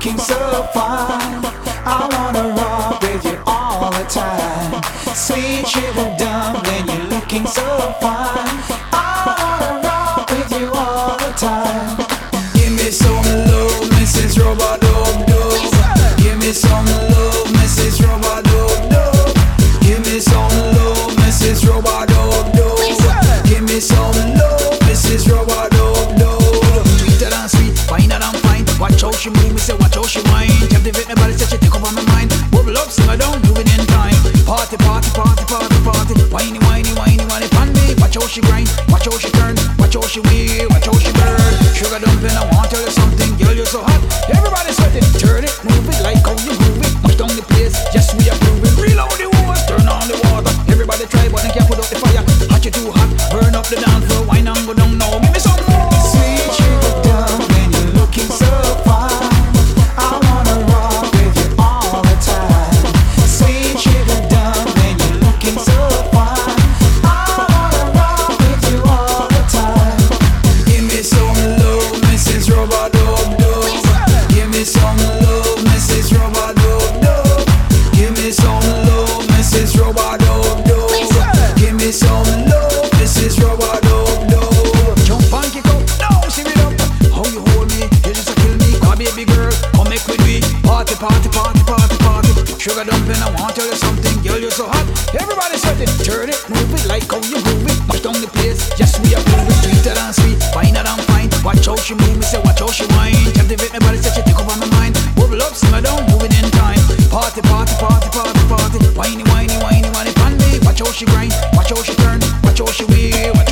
looking so fine. I wanna rock with you all the time. Sweet dumb when you're looking so fine. I wanna rock with you all the time. Give me some love, Mrs. Robot Dub Dub. Give me some love, Mrs. Robot Dub Dub. Give me some love, Mrs. Robot Dub Dub. Give me some love, Mrs. Robot Dub Dub. Sweeter than sweet, finer than fine. Watch she move, me say what she whine. Captivate my body, say she take over my mind. Bubble up, sing down, do it in time. Party, party, party, party, party. Whiny, whiny, whiny, whiny, pan me. Watch how she grind, watch how she turn, watch how she wear, watch how she burn. Sugar dumpling, I want to tell you something, girl, you're so hot. Everybody sweating, turn it, move it like how you move it. Push down the place, yes we approve it. Reload the hose, turn on the water. Everybody try, but they can't put out the fire. Hot you too hot, burn up the dance floor. Wine and go down now, with me. Party, party, party, party, party. Sugar dumpling, I want to tell you something. Girl, you're so hot. Everybody set it, turn it, move it like how you move it. Mash down the place, yes we are moving. Sweet and sweet, fine and fine. Watch how she move me, say watch how she whine. Captivate my body, say she take over my mind. Bubble up, simmer down, moving in time. Party, party, party, party, party. Whiny, whiny, whiny, whiny, pan me. Watch how she grind, watch how she turn, watch how she wheel.